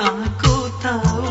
aku tahu